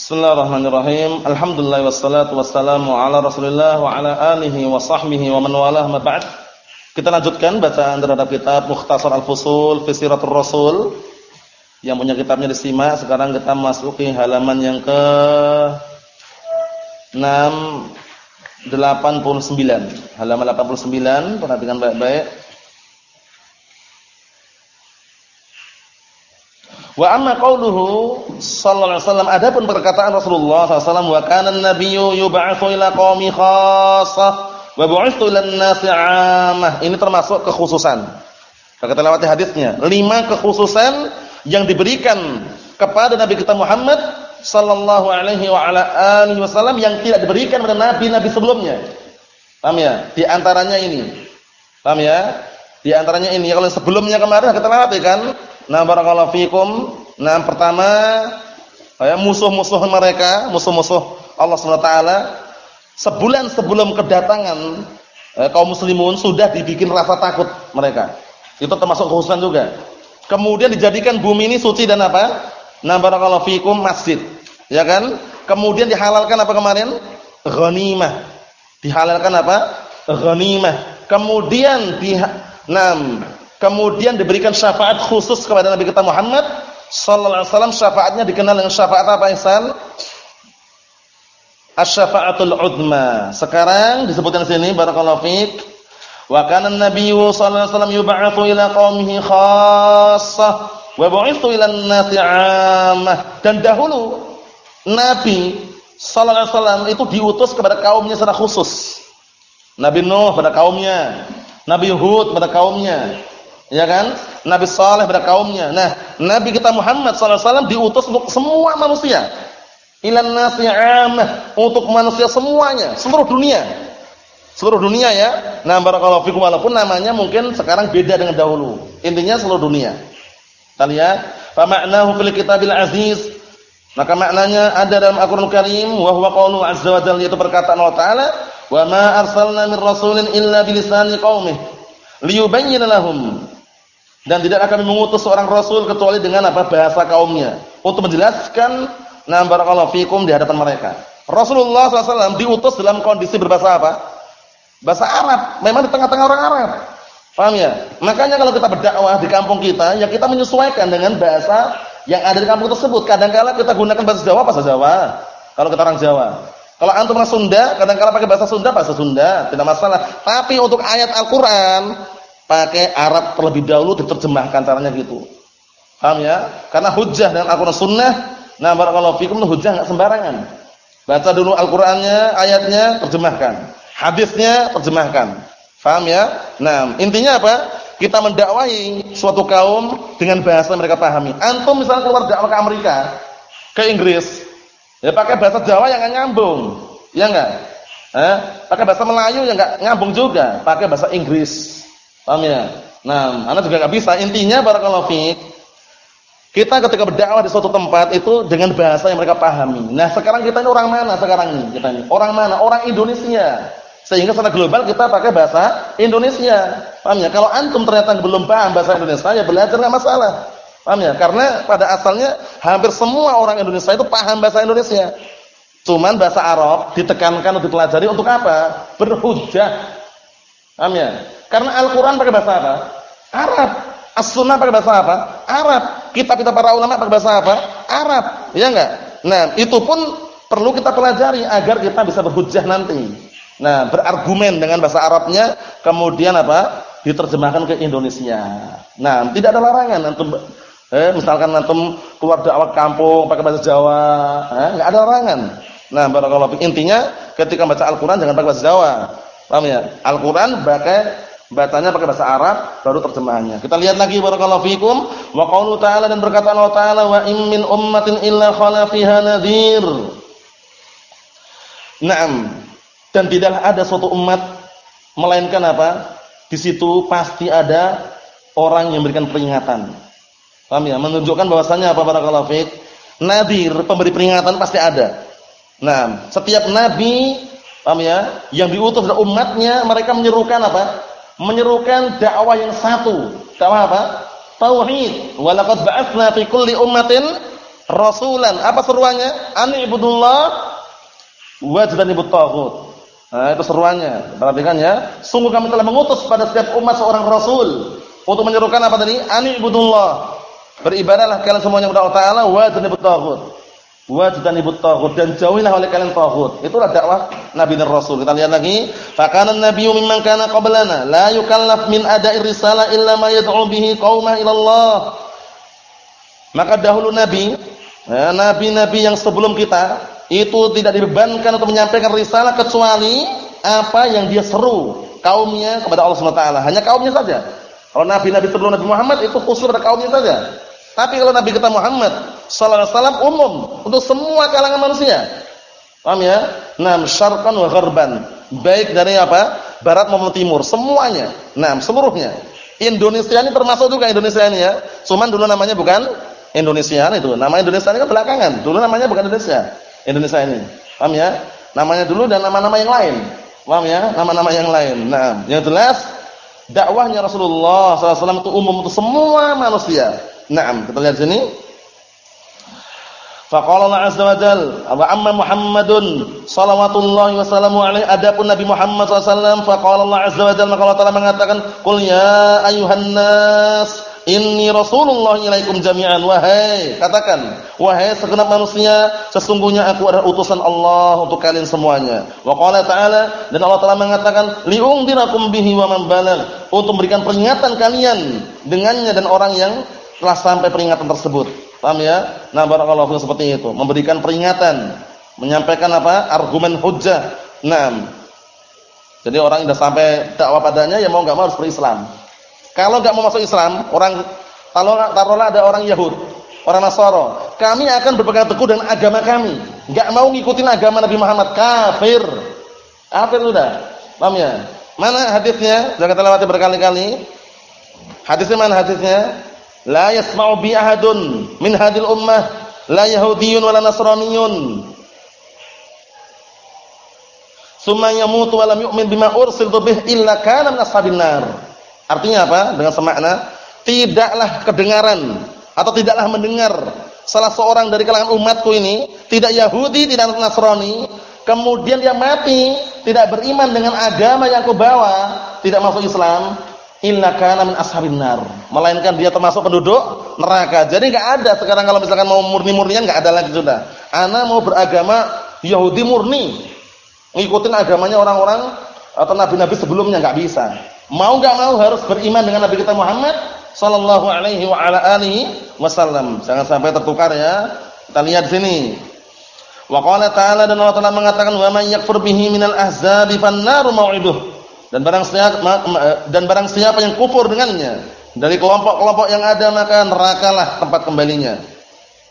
Bismillahirrahmanirrahim. Alhamdulillah wassalatu wassalamu ala Rasulillah wa ala alihi wa sahbihi wa man walah ma ba'd. Kita lanjutkan bacaan terhadap kitab Mukhtasar Al-Fusul fi Siratul Rasul. Yang punya kitabnya disimak. Sekarang kita masuki halaman yang ke 689. Halaman 89, perhatikan baik-baik. Wa amma qauluhu sallallahu alaihi wasallam adapun perkataan Rasulullah sallallahu wa kana an-nabiyyu yub'atsu ila qaumi khassah wa bu'itsu ila an-nasi 'ammah. Ini termasuk kekhususan. Kita lewati hadisnya. Lima kekhususan yang diberikan kepada Nabi kita Muhammad sallallahu alaihi wa ala alihi wasallam yang tidak diberikan pada nabi-nabi sebelumnya. Paham ya? Di antaranya ini. Paham ya? Di antaranya ini. Kalau sebelumnya kemarin kita lewati kan Nah, barakallahu fikum. Nah, pertama ya musuh-musuh mereka, musuh-musuh Allah Subhanahu taala sebulan sebelum kedatangan eh, kaum muslimun sudah dibikin rasa takut mereka. Itu termasuk khususan juga. Kemudian dijadikan bumi ini suci dan apa? Nah, barakallahu fikum masjid. Ya kan? Kemudian dihalalkan apa kemarin? Ghanimah. Dihalalkan apa? Ghanimah. Kemudian di enam Kemudian diberikan syafaat khusus kepada Nabi kita Muhammad sallallahu alaihi wasallam. Syafaatnya dikenal dengan syafaat apa, Ihsan? Asy-syafaatul udma. Sekarang disebutkan di sini barakallahu fiik. Wa kana an-nabiyyu sallallahu alaihi wasallam yub'atsu ila qaumihi khassah wa bu'itsu ila an-nasi 'ammah. Dan dahulu Nabi sallallahu alaihi wasallam itu diutus kepada kaumnya secara khusus. Nabi Nuh pada kaumnya, Nabi Hud pada kaumnya, Ya kan? Nabi Saleh pada kaumnya. Nah, Nabi kita Muhammad SAW diutus untuk semua manusia. Ilan nasi amah. Untuk manusia semuanya. Seluruh dunia. Seluruh dunia ya. Nah, barakallahu fikum walaupun namanya mungkin sekarang beda dengan dahulu. Intinya seluruh dunia. Kita lihat. Fama'nahu fil kitabil aziz. Maka maknanya ada dalam Al-Qur'an Karim wa huwa qaulu azza wa jalla yaitu perkataan Allah Ta'ala, "Wa ma arsalna min rasulin illa bilisani qaumih liyubayyana lahum." Dan tidak akan mengutus seorang rasul kecuali dengan apa bahasa kaumnya untuk menjelaskan nah barakallahu fikum di hadapan mereka. Rasulullah SAW diutus dalam kondisi berbahasa apa? Bahasa Arab. Memang di tengah-tengah orang Arab. Paham ya? Makanya kalau kita berdakwah di kampung kita, ya kita menyesuaikan dengan bahasa yang ada di kampung tersebut. Kadang-kala kita gunakan bahasa Jawa, bahasa Jawa. Kalau kita orang Jawa. Kalau antum orang Sunda, kadang-kala pakai bahasa Sunda, bahasa Sunda, tidak masalah. Tapi untuk ayat Al-Qur'an, pakai Arab terlebih dahulu diterjemahkan caranya gitu. Paham ya? Karena hujjah dan Al-Qur'an sunnah, nah barakallahu fikum hujjah enggak sembarangan. Baca dulu Al-Qur'annya, ayatnya, terjemahkan. Hadisnya terjemahkan. Paham ya? Nah, intinya apa? Kita mendakwahi suatu kaum dengan bahasa mereka pahami. Antum misalnya keluar dakwah ke Amerika, ke Inggris, ya pakai bahasa Jawa yang enggak nyambung. Ya enggak? Eh, pakai bahasa Melayu yang enggak nyambung juga, pakai bahasa Inggris. Paham ya? Nah, anak juga nggak bisa. Intinya barakallahu fiik. Kita ketika berdakwah di suatu tempat itu dengan bahasa yang mereka pahami. Nah, sekarang kita ini orang mana sekarang ini? Kita ini orang mana? Orang Indonesia. Sehingga secara global kita pakai bahasa Indonesia. Paham ya? Kalau antum ternyata belum paham bahasa Indonesia, ya belajar enggak masalah. Paham ya? Karena pada asalnya hampir semua orang Indonesia itu paham bahasa Indonesia. Cuman bahasa Arab ditekankan untuk dipelajari untuk apa? Berhujjah. Paham ya? Karena Al-Quran pakai bahasa apa? Arab. As-Sunnah pakai bahasa apa? Arab. Kitab-kitab para ulama pakai bahasa apa? Arab. Ya enggak? Nah, itu pun perlu kita pelajari agar kita bisa berhujjah nanti. Nah, berargumen dengan bahasa Arabnya, kemudian apa? Diterjemahkan ke Indonesia. Nah, tidak ada larangan antum eh misalkan antum keluar dakwah kampung pakai bahasa Jawa, eh enggak ada larangan. Nah, barakallahu intinya ketika baca Al-Qur'an jangan pakai bahasa Jawa. Paham ya? Al-Qur'an pakai Bacanya pakai bahasa Arab, baru terjemahannya. Kita lihat lagi barakallahu fikum wa qaulu ta'ala dan berkata Allah Ta'ala wa in min ummatin illa khala fiha nadhir. Naam. Dan tidaklah ada suatu umat melainkan apa? Di situ pasti ada orang yang memberikan peringatan. Paham ya? Menunjukkan bahwasanya apa barakallahu fik? Nadir, pemberi peringatan pasti ada. Nah, setiap nabi, paham ya, yang diutus dari umatnya, mereka menyerukan apa? Menyerukan dakwah yang satu. Dakwah apa? Tauhid. Walaqad ba'atsna fi kulli ummatin rasulan. Apa seruannya? Ani ibudullah wajdanibut taghut. Nah, itu seruannya. Perhatikan ya. Sungguh kami telah mengutus pada setiap umat seorang rasul untuk menyerukan apa tadi? Ani ibudullah. Beribadahlah kalian semuanya kepada Allah Taala wajdanibut taghut. Wajdanibut taghut dan jauhilah oleh kalian taghut. Itulah dakwah Nabi dan Rasul. Kita lihat lagi. Fakana nabiyyu mimman kana qablana la yukallaf min ada'ir risalah illa ma yad'u bihi qaumah ila Allah. Maka dahulu Nabi, ya, nabi-nabi yang sebelum kita itu tidak dibebankan untuk menyampaikan risalah kecuali apa yang dia seru kaumnya kepada Allah Subhanahu wa taala. Hanya kaumnya saja. Kalau nabi-nabi sebelum Nabi Muhammad itu khusus pada kaumnya saja. Tapi kalau Nabi kita Muhammad sallallahu alaihi wasallam umum untuk semua kalangan manusia. Paham ya? Nam syarqan wa gharban. Baik dari apa? Barat maupun timur, semuanya. Nam seluruhnya. Indonesia ini termasuk juga Indonesia ini ya. Cuman dulu namanya bukan Indonesia itu. Nama Indonesia ini kan belakangan. Dulu namanya bukan Indonesia. Indonesia ini. Paham ya? Namanya dulu dan nama-nama yang lain. Paham ya? Nama-nama yang lain. Nah, yang jelas dakwahnya Rasulullah SAW itu umum untuk semua manusia. Nah, kita lihat sini. Faqala Allah azza wa jalla wa amma Muhammadun salawatullahi wa salamu alaihi. Adapun Nabi Muhammad sallallahu faqala Allah azza wa jalla maka Allah Taala mengatakan qul ya ayuhan nas Inni Rasulullah ilaikum jami'an. Wahai katakan wahai segenap manusia sesungguhnya aku adalah utusan Allah untuk kalian semuanya. Wa qala ta'ala dan Allah telah mengatakan li'undirakum bihi wa man balagh. Untuk memberikan peringatan kalian dengannya dan orang yang telah sampai peringatan tersebut. Paham ya? Nah, barakallahu fiikum seperti itu, memberikan peringatan, menyampaikan apa? argumen hujjah. Naam. Jadi orang sudah sampai dakwah padanya ya mau enggak mau harus berislam. Kalau nggak mau masuk Islam, orang kalau taruhlah ada orang Yahud, orang Nasara, kami akan berpegang teguh dengan agama kami. Nggak mau ngikutin agama Nabi Muhammad, kafir. Kafir sudah. Paham ya? Mana hadisnya? Sudah kita lewati berkali-kali. Hadisnya mana hadisnya? La yasma'u bi ahadun min hadil ummah la yahudiyyun wala nasraniyun. Summa yamutu wa lam yu'min bima ursiltu bih illa kana min ashabin nar. Artinya apa? Dengan semakna tidaklah kedengaran atau tidaklah mendengar salah seorang dari kalangan umatku ini tidak Yahudi, tidak Nasrani, kemudian dia mati tidak beriman dengan agama yang aku bawa, tidak masuk Islam, illa kana min ashabin nar. Melainkan dia termasuk penduduk neraka. Jadi enggak ada sekarang kalau misalkan mau murni-murnian enggak ada lagi sudah. Ana mau beragama Yahudi murni. Ngikutin agamanya orang-orang atau nabi-nabi sebelumnya enggak bisa. Mau enggak mau harus beriman dengan Nabi kita Muhammad sallallahu alaihi wa ala alihi wasallam. Jangan sampai tertukar ya. Kita lihat sini. Wa qala ta'ala dan Allah Ta'ala mengatakan wa may yakfur bihi minal ahzabi fannaru mau'iduh. Dan barang siapa dan barang siapa yang kufur dengannya dari kelompok-kelompok yang ada maka nerakalah tempat kembalinya.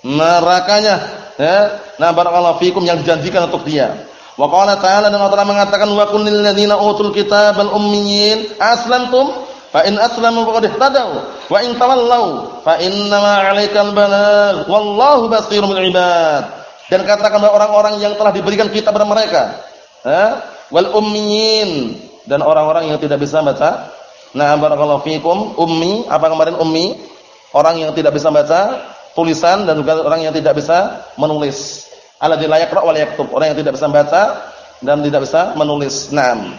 Nerakanya ya. Nah barakallahu fikum yang dijanjikan untuk dia. Wa qala ta'ala dan Allah mengatakan wa kullil ladzina utul kitabal ummiyin aslamtum fa in aslamu faqad ihtadaw wa in tawallaw fa innama 'alaikal balagh wallahu basirun bil ibad. Dan katakan kepada orang-orang yang telah diberikan kitab kepada mereka, ha? wal ummiyin dan orang-orang yang tidak bisa baca. Nah, barakallahu fikum, ummi, apa kemarin ummi? Orang yang tidak bisa baca tulisan dan juga orang yang tidak bisa menulis alladzi la yaqra wa yaktub, orang yang tidak bisa membaca dan tidak bisa menulis. Naam.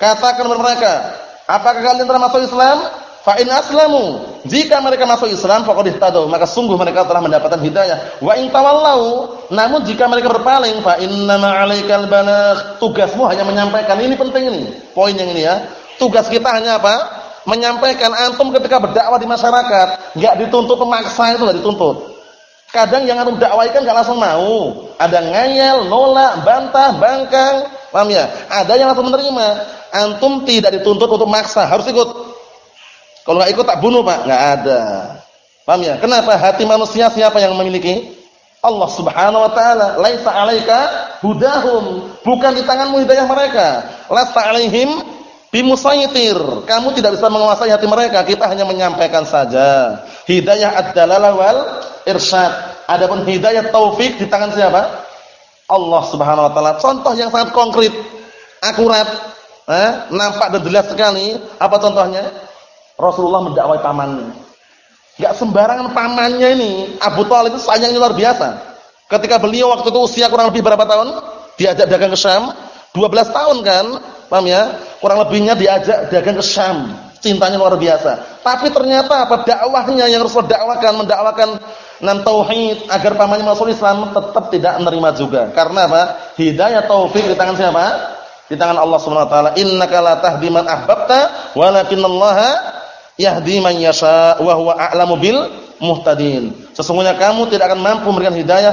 Katakan kepada mereka, apakah kalian telah masuk Islam? Fa in aslamu, jika mereka masuk Islam faqad maka sungguh mereka telah mendapatkan hidayah. Wa in tawallau, namun jika mereka berpaling fa innama 'alaikal balagh, tugasmu hanya menyampaikan. Ini penting ini, poin yang ini ya. Tugas kita hanya apa? Menyampaikan antum ketika berdakwah di masyarakat, enggak dituntut memaksa itu enggak dituntut. Kadang yang antum dakwaikan enggak langsung mau. Ada ngayal, nolak, bantah, bangkang. Paham ya? Ada yang langsung menerima. Antum tidak dituntut untuk maksa, harus ikut. Kalau enggak ikut tak bunuh, Pak. Enggak ada. Paham ya? Kenapa hati manusia siapa yang memiliki? Allah Subhanahu wa taala. Laisa 'alaika hudahum. Bukan di tanganmu hidayah mereka. Lasta 'alaihim bimusaytir. Kamu tidak bisa menguasai hati mereka. Kita hanya menyampaikan saja. Hidayah ad-dalalah wal irsyad. Adapun hidayah taufik di tangan siapa? Allah Subhanahu wa taala. Contoh yang sangat konkret, akurat, eh, nampak dan jelas sekali. Apa contohnya? Rasulullah mendakwai pamannya. Enggak sembarangan pamannya ini. Abu Thalib itu sayangnya luar biasa. Ketika beliau waktu itu usia kurang lebih berapa tahun? Diajak dagang ke Syam, 12 tahun kan? Paham ya? Kurang lebihnya diajak dagang ke Syam. Cintanya luar biasa. Tapi ternyata apa dakwahnya yang Rasul dakwakan, mendakwakan nan tauhid agar pamannya masuk Islam tetap tidak menerima juga. Karena apa? Hidayah taufik di tangan siapa? Di tangan Allah Subhanahu wa taala. Innaka la tahdi man ahbabta, walakinallaha yahdi man yasha wa huwa a'lamu bil muhtadin. Sesungguhnya kamu tidak akan mampu memberikan hidayah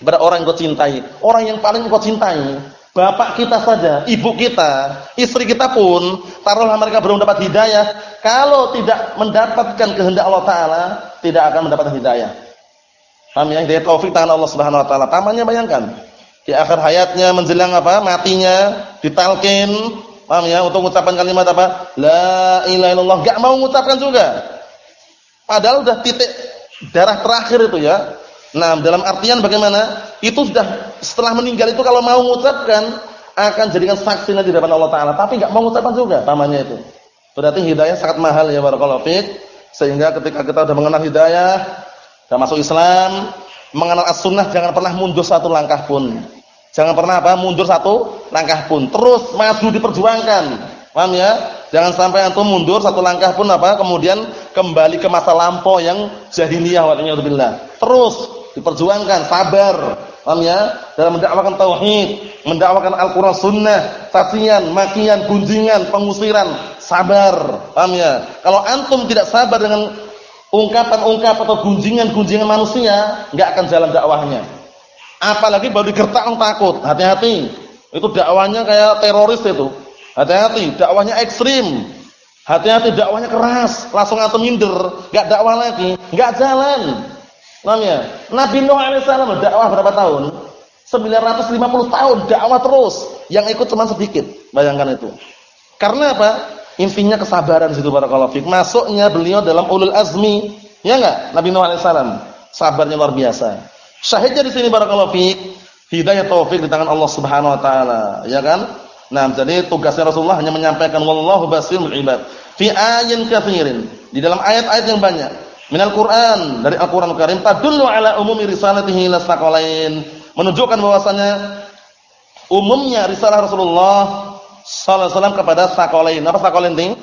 kepada orang yang kau cintai. Orang yang paling kau cintai Bapak kita saja, ibu kita, istri kita pun, taruhlah mereka belum dapat hidayah, kalau tidak mendapatkan kehendak Allah Taala, tidak akan mendapatkan hidayah. Paham ya? Hidayah taufik tangan Allah Subhanahu Wa Taala. Tamannya bayangkan, di akhir hayatnya menjelang apa? Matinya, ditalkin, paham ya? Untuk mengucapkan kalimat apa? La ilaha illallah, enggak mau mengucapkan juga. Padahal udah titik darah terakhir itu ya. Nah, dalam artian bagaimana? Itu sudah setelah meninggal itu kalau mau mengucapkan akan jadikan saksi nanti di depan Allah taala, tapi enggak mau mengucapkan juga pamannya itu. Berarti hidayah sangat mahal ya barakallahu fiik. Sehingga ketika kita sudah mengenal hidayah, sudah masuk Islam, mengenal as-sunnah jangan pernah mundur satu langkah pun. Jangan pernah apa? mundur satu langkah pun. Terus maju diperjuangkan. Paham ya? Jangan sampai antum mundur satu langkah pun apa? Kemudian kembali ke masa lampau yang jahiliyah wa Terus diperjuangkan, sabar. Paham ya? Dalam mendakwakan tauhid, mendakwakan Al-Qur'an sunnah, cacian, makian, gunjingan, pengusiran, sabar. Paham ya? Kalau antum tidak sabar dengan ungkapan-ungkapan atau gunjingan-gunjingan manusia, enggak akan jalan dakwahnya. Apalagi baru digertak takut. Hati-hati. Itu dakwahnya kayak teroris itu. Hati-hati, dakwahnya ekstrim. Hati-hati dakwahnya keras, langsung antum minder, enggak dakwah lagi, enggak jalan. Paham ya? Nabi Nuh alaihissalam dakwah berapa tahun? 950 tahun dakwah terus. Yang ikut cuma sedikit. Bayangkan itu. Karena apa? Intinya kesabaran situ barakallahu fik. Masuknya beliau dalam ulul azmi. Ya enggak? Nabi Nuh alaihissalam. Sabarnya luar biasa. Syahidnya di sini barakallahu fik. Hidayah taufik di tangan Allah Subhanahu wa taala, ya kan? Nah, jadi tugasnya Rasulullah hanya menyampaikan wallahu basirul ibad. Fi ayatin katsirin. Di dalam ayat-ayat yang banyak. Minal Quran dari Al-Qur'an Karim tadullu ala umumi risalatihi lasaqalain menunjukkan bahwasanya umumnya risalah Rasulullah sallallahu alaihi wasallam kepada sakolain apa sakolain itu?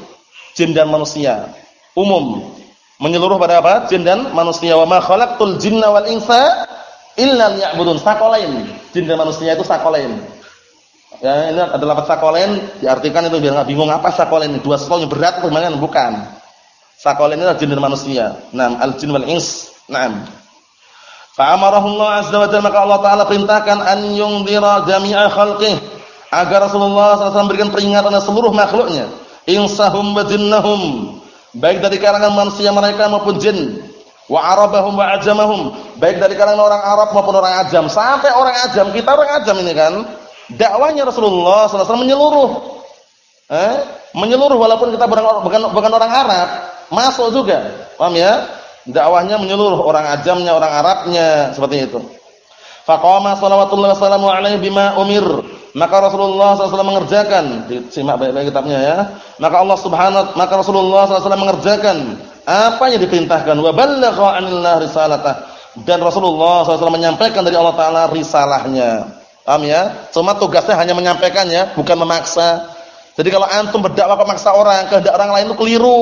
Jin dan manusia. Umum. Menyeluruh pada apa? Jin dan manusia. Wa ma khalaqtul jinna wal insa illa liya'budun sakolain jin dan manusia itu sakolain ya ini adalah kata sakolain diartikan itu biar enggak bingung apa sakolain dua sesuatu yang berat bagaimana bukan. Sakolain adalah jin dan manusia. Naam, al-jin wal ins. Naam. Fa'amarahullah azza wa jalla maka Allah taala perintahkan an yungdira jami'a khalqih. Agar Rasulullah SAW memberikan peringatan kepada seluruh makhluknya, insahum wa jinnahum, baik dari kalangan manusia mereka maupun jin, wa arabahum wa ajamahum, baik dari kalangan orang Arab maupun orang ajam. Sampai orang ajam, kita orang ajam ini kan, dakwahnya Rasulullah SAW menyeluruh. Eh? Menyeluruh walaupun kita bukan, bukan, orang Arab, masuk juga. Paham ya? Dakwahnya menyeluruh orang ajamnya, orang Arabnya, seperti itu. Faqama sallallahu wasallam alaihi bima umir. Maka Rasulullah SAW mengerjakan, simak baik-baik kitabnya ya. Maka Allah Subhanahu maka Rasulullah SAW mengerjakan apa yang diperintahkan wa ballagha 'anillah risalatah dan Rasulullah SAW menyampaikan dari Allah taala risalahnya. Paham ya? Cuma tugasnya hanya menyampaikannya, bukan memaksa. Jadi kalau antum berdakwah memaksa orang, kehendak orang lain itu keliru.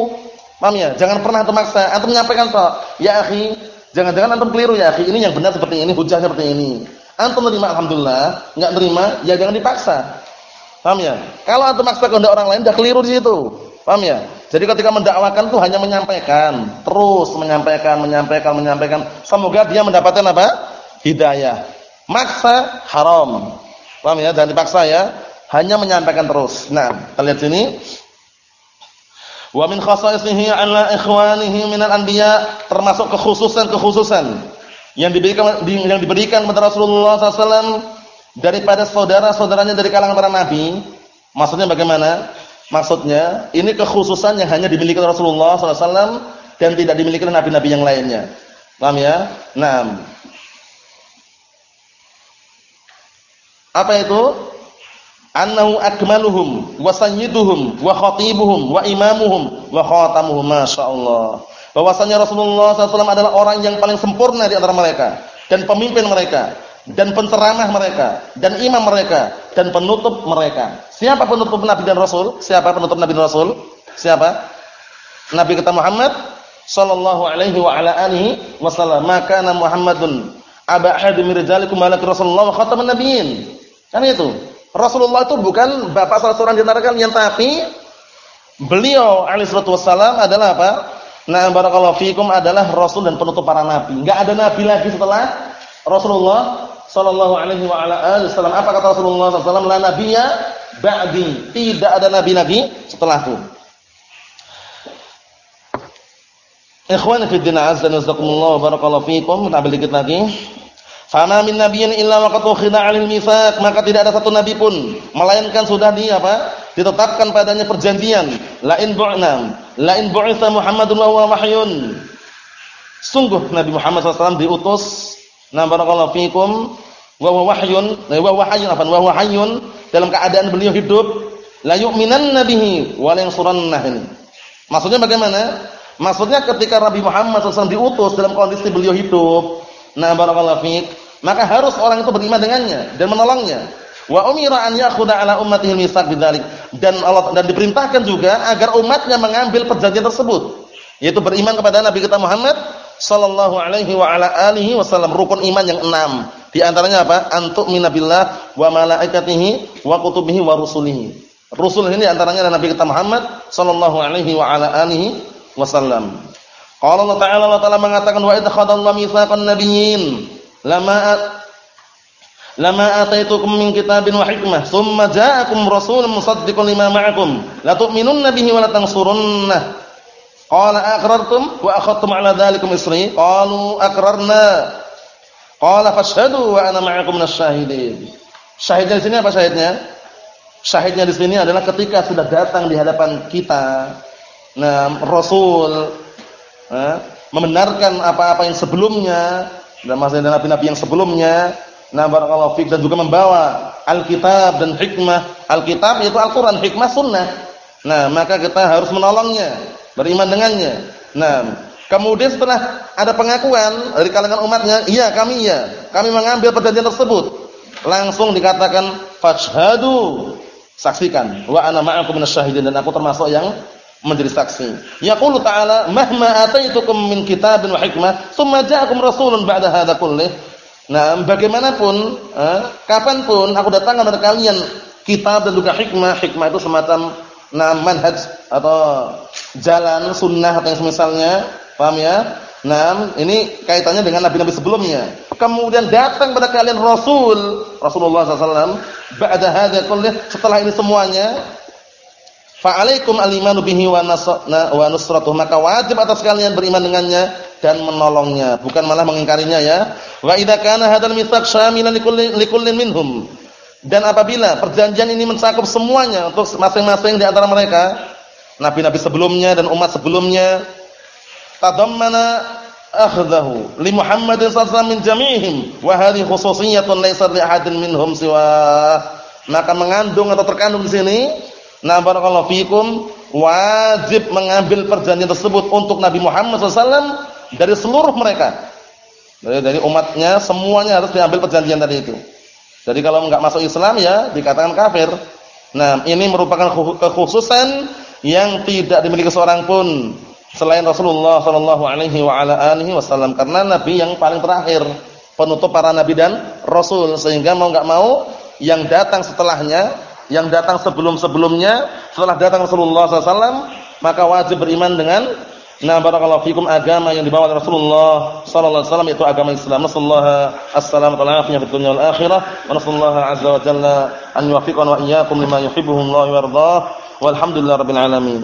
Paham ya? Jangan pernah antum maksa. Antum menyampaikan toh, ya akhi, jangan-jangan antum keliru ya akhi. Ini yang benar seperti ini, hujah seperti ini. Antum terima alhamdulillah, enggak terima ya jangan dipaksa. Paham ya? Kalau antum maksa kehendak orang lain udah keliru di situ. Paham ya? Jadi ketika mendakwakan tuh hanya menyampaikan, terus menyampaikan, menyampaikan, menyampaikan. Semoga dia mendapatkan apa? Hidayah. Maksa haram. Paham ya? Jangan dipaksa ya. Hanya menyampaikan terus. Nah, kita lihat sini. Wa min khasaisihi ala ikhwanihi minal anbiya termasuk kekhususan-kekhususan yang diberikan yang diberikan kepada Rasulullah SAW daripada saudara-saudaranya dari kalangan para nabi. Maksudnya bagaimana? Maksudnya ini kekhususan yang hanya dimiliki Rasulullah SAW dan tidak dimiliki nabi-nabi yang lainnya. Paham ya? Nah. Apa itu? annahu akmaluhum wa sayyiduhum wa khatibuhum wa imamuhum wa khatamuhum masyaallah bahwasanya Rasulullah SAW adalah orang yang paling sempurna di antara mereka dan pemimpin mereka dan penceramah mereka dan imam mereka dan penutup mereka. Siapa penutup Nabi dan Rasul? Siapa penutup Nabi dan Rasul? Siapa? Nabi kita Muhammad sallallahu alaihi wa ala alihi wasallam. Maka Muhammadun aba ahad min rijalikum malak Rasulullah wa khataman nabiyyin. Kan itu. Rasulullah itu bukan bapak salah seorang di antara kalian tapi beliau alaihi wasallam adalah apa? Nah, barakallahu fikum adalah rasul dan penutup para nabi. Enggak ada nabi lagi setelah Rasulullah sallallahu alaihi wa ala alihi wasallam. Apa kata Rasulullah sallallahu? La nabiyya ba'di. Tidak ada nabi lagi setelahku. Ikhwan fi din azza wa jalla barakallahu fikum. Ambil dikit lagi. Fama min nabiyyin illa waqad ukhidha 'alil mitsaq, maka tidak ada satu nabi pun melainkan sudah di apa? ditetapkan padanya perjanjian. La in bu'nam, la in bu'itha Muhammadun wa wahyun. Sungguh Nabi Muhammad SAW diutus na barakallahu fikum wa huwa wahyun, wa wahyun apa? Wa wahyun dalam keadaan beliau hidup, la yu'minanna bihi wa la yansurannah. Maksudnya bagaimana? Maksudnya ketika Nabi Muhammad SAW diutus dalam kondisi beliau hidup, Nah, barakallahu fiik. Maka harus orang itu beriman dengannya dan menolongnya. Wa umira an ya'khudha ala ummatihi al-mitsaq bidzalik. Dan Allah dan diperintahkan juga agar umatnya mengambil perjanjian tersebut, yaitu beriman kepada Nabi kita Muhammad sallallahu alaihi wa ala alihi wasallam rukun iman yang enam. Di antaranya apa? Antuk minabillah wa malaikatihi wa kutubihi wa rusulihi. Rusul ini antaranya adalah Nabi kita Muhammad sallallahu alaihi wa ala alihi wasallam. Qala Allah Ta'ala Allah Ta'ala mengatakan wa idh khadallahu mitsaqan nabiyyin lama lama ataitukum min kitabin wa hikmah thumma ja'akum rasulun musaddiqun lima ma'akum la tu'minunna bihi wa la tansurunnah qala aqrartum wa akhadtum 'ala dhalikum isri. Qalu aqrarna. Qala fashhadu wa ana ma'akum minasyahidin syahidnya di sini apa syahidnya? Syahidnya di sini adalah ketika sudah datang di hadapan kita. Nah rasul eh, membenarkan apa-apa yang sebelumnya dan masih ada nabi-nabi yang sebelumnya. Nah barakallahu fik dan juga membawa Alkitab dan hikmah. Alkitab yaitu Al-Qur'an hikmah sunnah. Nah maka kita harus menolongnya beriman dengannya nah kemudian setelah ada pengakuan dari kalangan umatnya iya kami iya kami mengambil perjanjian tersebut langsung dikatakan fashhadu saksikan wa ana ma'akum minasyahidin dan aku termasuk yang menjadi saksi. Yaqulu ta'ala, "Mahma ataitukum min kitabin wa hikmah, tsumma ja'akum rasulun ba'da hadza kullih." Nah, bagaimanapun, eh, kapan pun aku datang kepada kalian kitab dan juga hikmah. Hikmah itu semacam nah manhaj atau jalan sunnah atau yang semisalnya, paham ya? Nah, ini kaitannya dengan nabi-nabi sebelumnya. Kemudian datang kepada kalian rasul, Rasulullah SAW, ba'da hadza kullih, setelah ini semuanya, Fa'alaikum al-imanu bihi wa nusratuh. Maka wajib atas kalian beriman dengannya dan menolongnya, bukan malah mengingkarinya ya. Wa idza kana hadzal mitsaq syamilan likullin minhum. Dan apabila perjanjian ini mencakup semuanya untuk masing-masing di antara mereka, nabi-nabi sebelumnya dan umat sebelumnya, tadammana akhdahu li Muhammadin sallallahu min jami'ihim wa li ahadin minhum siwa. Maka mengandung atau terkandung di sini Nah barakallahu fikum wajib mengambil perjanjian tersebut untuk Nabi Muhammad SAW dari seluruh mereka. Dari, dari umatnya semuanya harus diambil perjanjian tadi itu. Jadi kalau enggak masuk Islam ya dikatakan kafir. Nah, ini merupakan kekhususan yang tidak dimiliki seorang pun selain Rasulullah sallallahu alaihi wa wasallam karena nabi yang paling terakhir, penutup para nabi dan rasul sehingga mau enggak mau yang datang setelahnya yang datang sebelum-sebelumnya setelah datang Rasulullah SAW maka wajib beriman dengan nah barakallahu fikum agama yang dibawa Rasulullah sallallahu alaihi wasallam itu agama Islam. Nasallahu assalamu alaikum fid dunya wal akhirah wa nasallahu azza wa jalla an yuwaffiqana wa iyyakum lima yuhibbuhu Allah wa yardah. Walhamdulillahirabbil alamin.